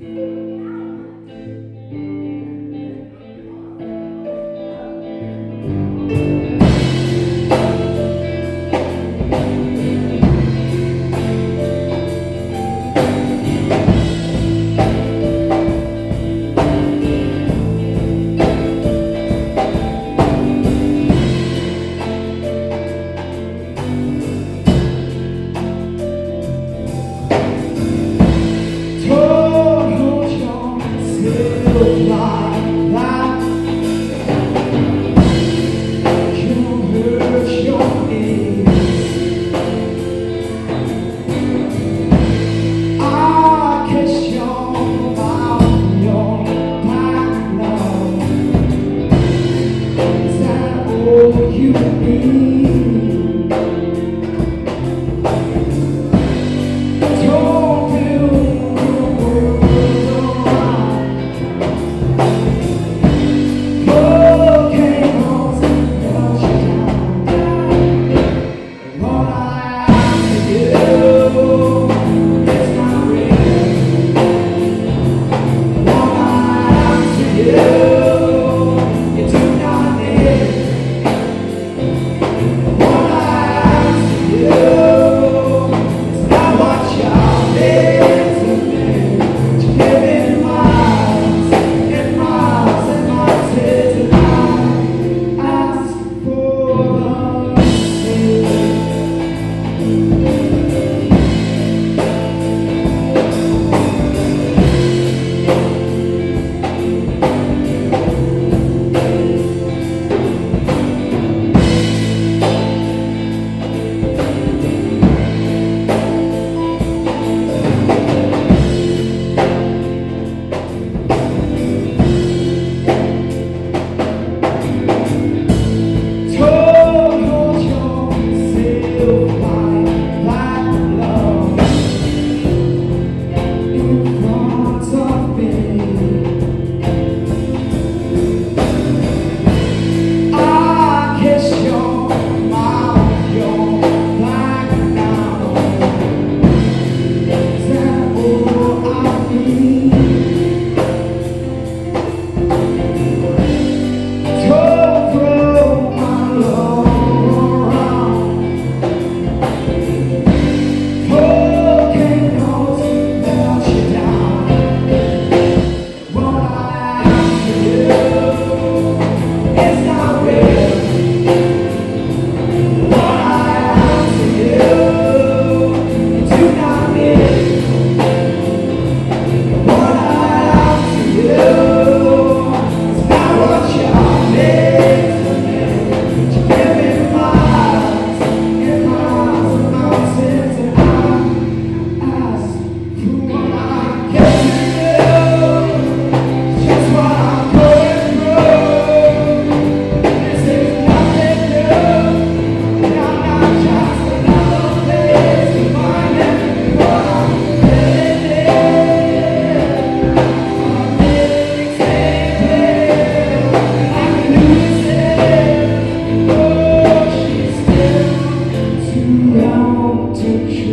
Mm-hmm. you.